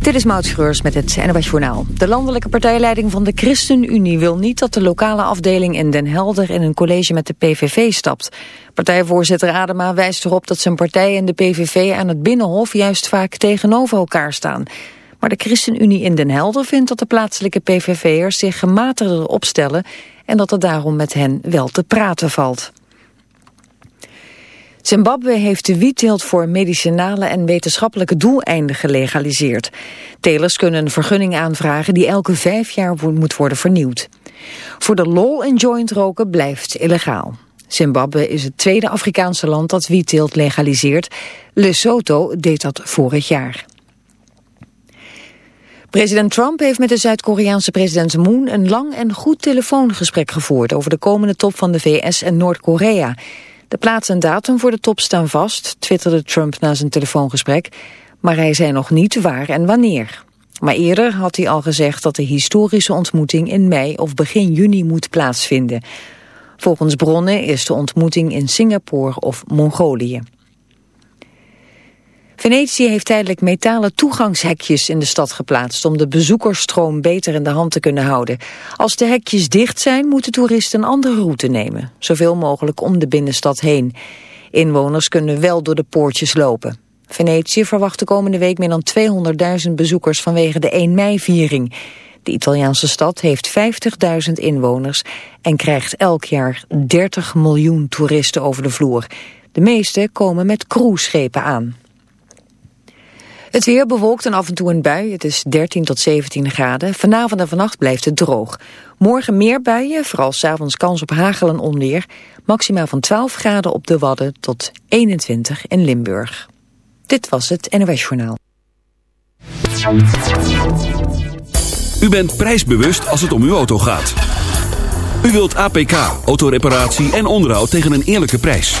Dit is Maud Schreurs met het NWS Journaal. De landelijke partijleiding van de ChristenUnie wil niet dat de lokale afdeling in Den Helder in een college met de PVV stapt. Partijvoorzitter Adema wijst erop dat zijn partij en de PVV aan het Binnenhof juist vaak tegenover elkaar staan. Maar de ChristenUnie in Den Helder vindt dat de plaatselijke PVV'ers zich gematigder opstellen en dat er daarom met hen wel te praten valt. Zimbabwe heeft de wietteelt voor medicinale en wetenschappelijke doeleinden gelegaliseerd. Telers kunnen een vergunning aanvragen die elke vijf jaar moet worden vernieuwd. Voor de lol en joint roken blijft illegaal. Zimbabwe is het tweede Afrikaanse land dat wietteelt legaliseert. Lesotho deed dat vorig jaar. President Trump heeft met de Zuid-Koreaanse president Moon een lang en goed telefoongesprek gevoerd over de komende top van de VS en Noord-Korea. De plaats en datum voor de top staan vast, twitterde Trump na zijn telefoongesprek, maar hij zei nog niet waar en wanneer. Maar eerder had hij al gezegd dat de historische ontmoeting in mei of begin juni moet plaatsvinden. Volgens bronnen is de ontmoeting in Singapore of Mongolië. Venetië heeft tijdelijk metalen toegangshekjes in de stad geplaatst... om de bezoekersstroom beter in de hand te kunnen houden. Als de hekjes dicht zijn, moeten toeristen een andere route nemen. Zoveel mogelijk om de binnenstad heen. Inwoners kunnen wel door de poortjes lopen. Venetië verwacht de komende week meer dan 200.000 bezoekers vanwege de 1 mei-viering. De Italiaanse stad heeft 50.000 inwoners en krijgt elk jaar 30 miljoen toeristen over de vloer. De meeste komen met cruiseschepen aan. Het weer bewolkt en af en toe een bui. Het is 13 tot 17 graden. Vanavond en vannacht blijft het droog. Morgen meer buien, vooral s'avonds kans op hagel en onweer. Maximaal van 12 graden op de Wadden tot 21 in Limburg. Dit was het NOS Journaal. U bent prijsbewust als het om uw auto gaat. U wilt APK, autoreparatie en onderhoud tegen een eerlijke prijs.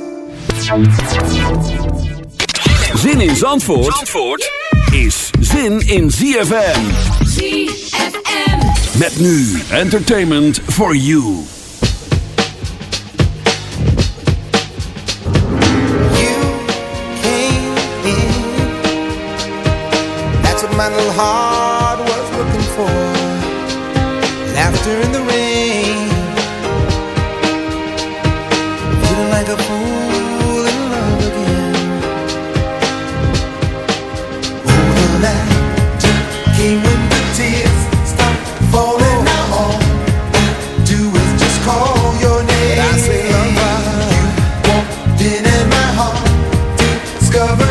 Zin in Zandvoort, Zandvoort is zin in ZFM. ZFM. Met nu entertainment for you. You came in. That's what my little heart was looking for. Laughter in the rain. Feeling like a fool discover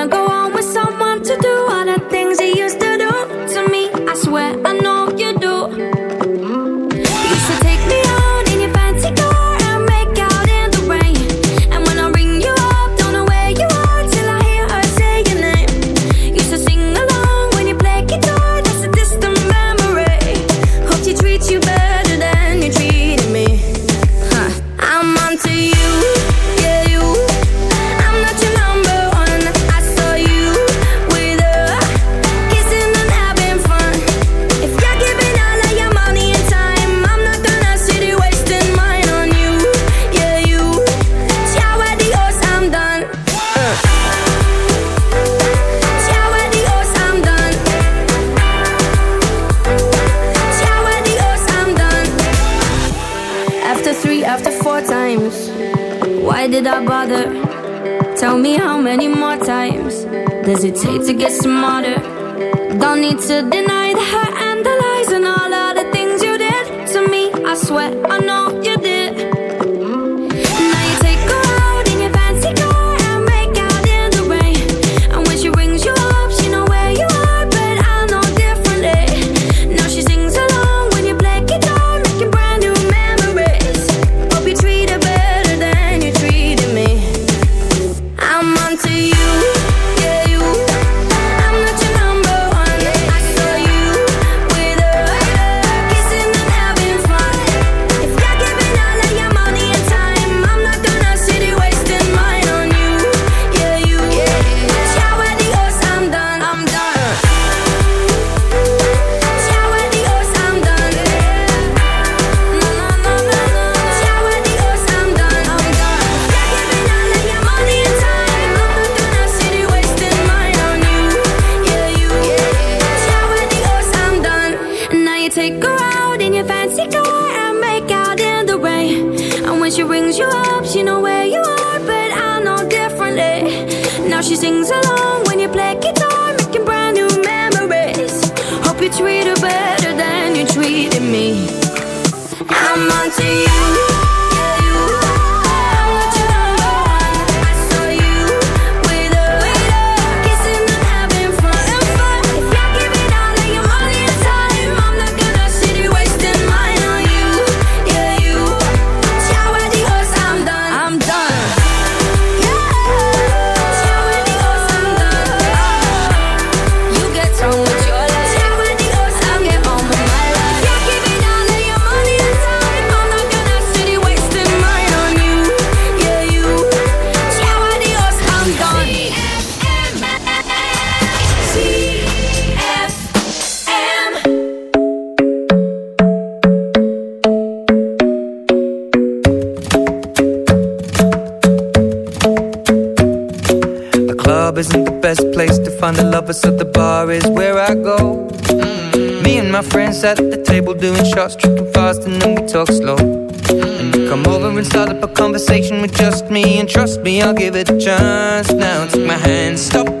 so the bar is where I go. Mm -hmm. Me and my friends at the table doing shots, tripping fast, and then we talk slow. Mm -hmm. And you come over and start up a conversation with just me, and trust me, I'll give it a chance. Now take my hand, stop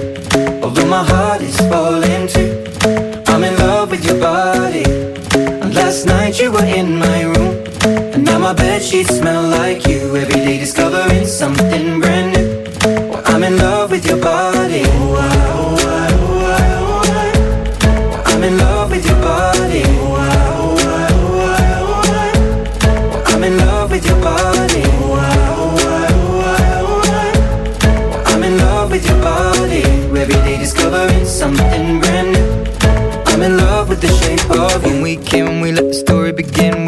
my heart is falling too. I'm in love with your body. And last night you were in my room. And now my bed sheets smell like you. Every day discovering something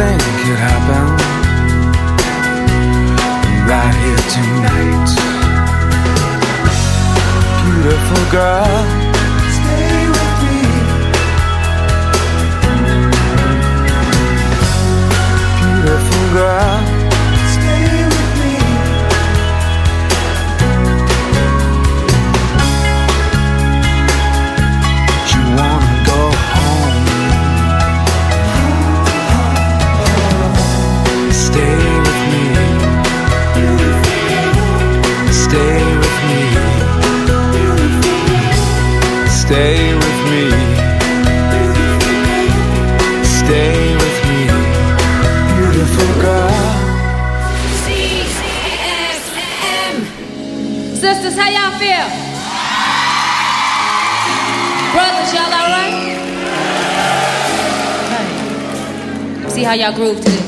Anything could happen right here tonight. Beautiful girl, how y'all groove to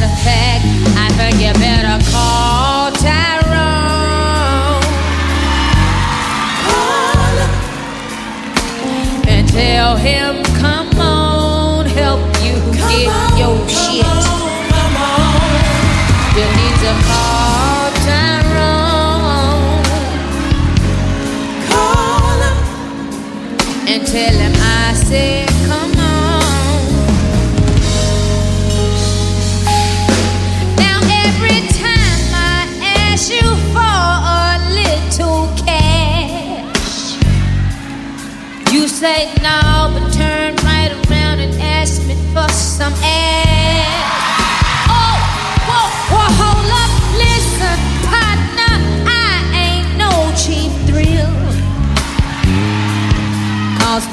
I think you better call Tyrone. And tell him,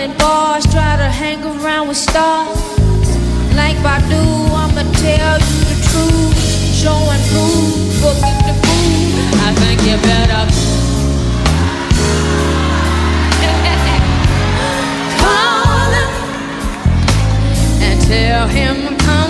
in bars, try to hang around with stars. Like Badu, I'ma tell you the truth. Show and prove, booking the food. I think you better call him and tell him, come